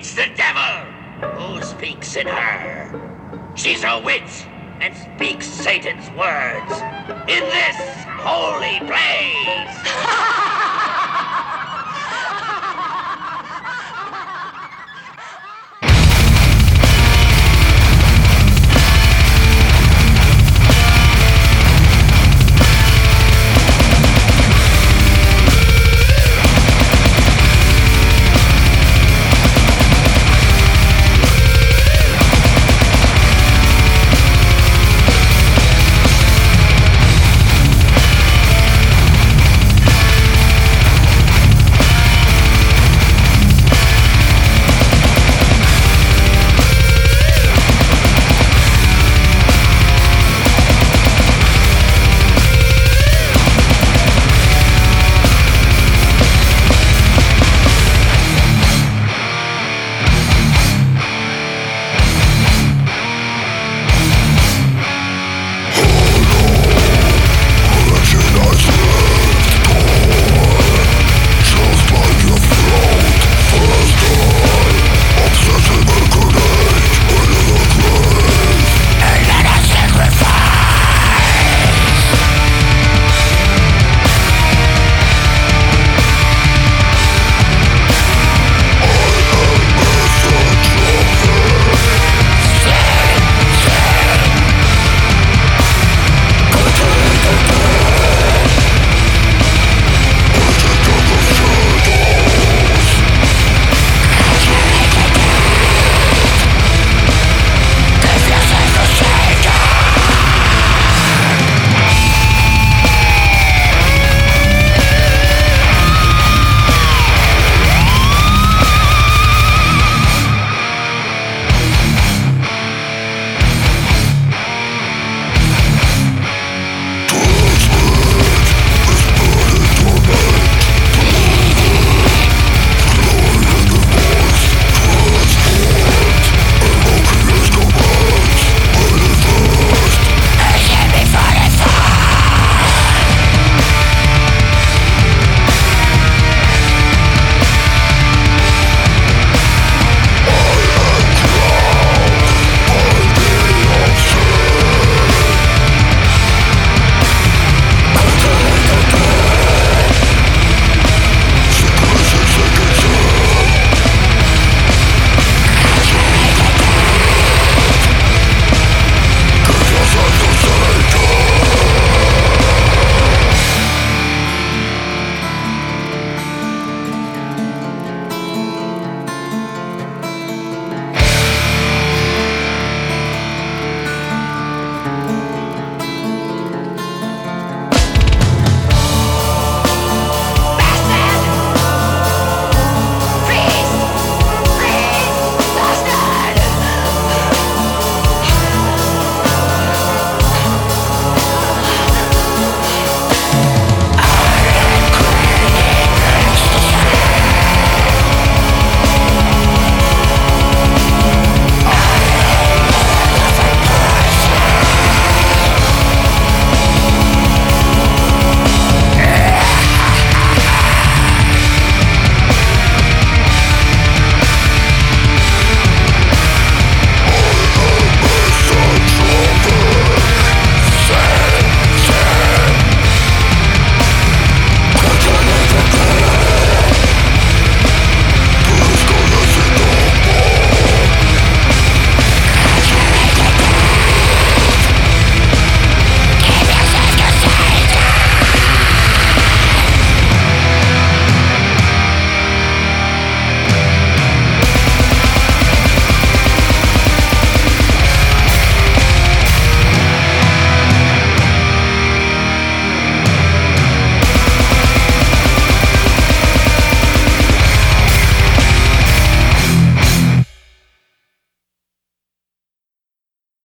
It's the devil who speaks in her. She's a witch and speaks Satan's words in this holy place.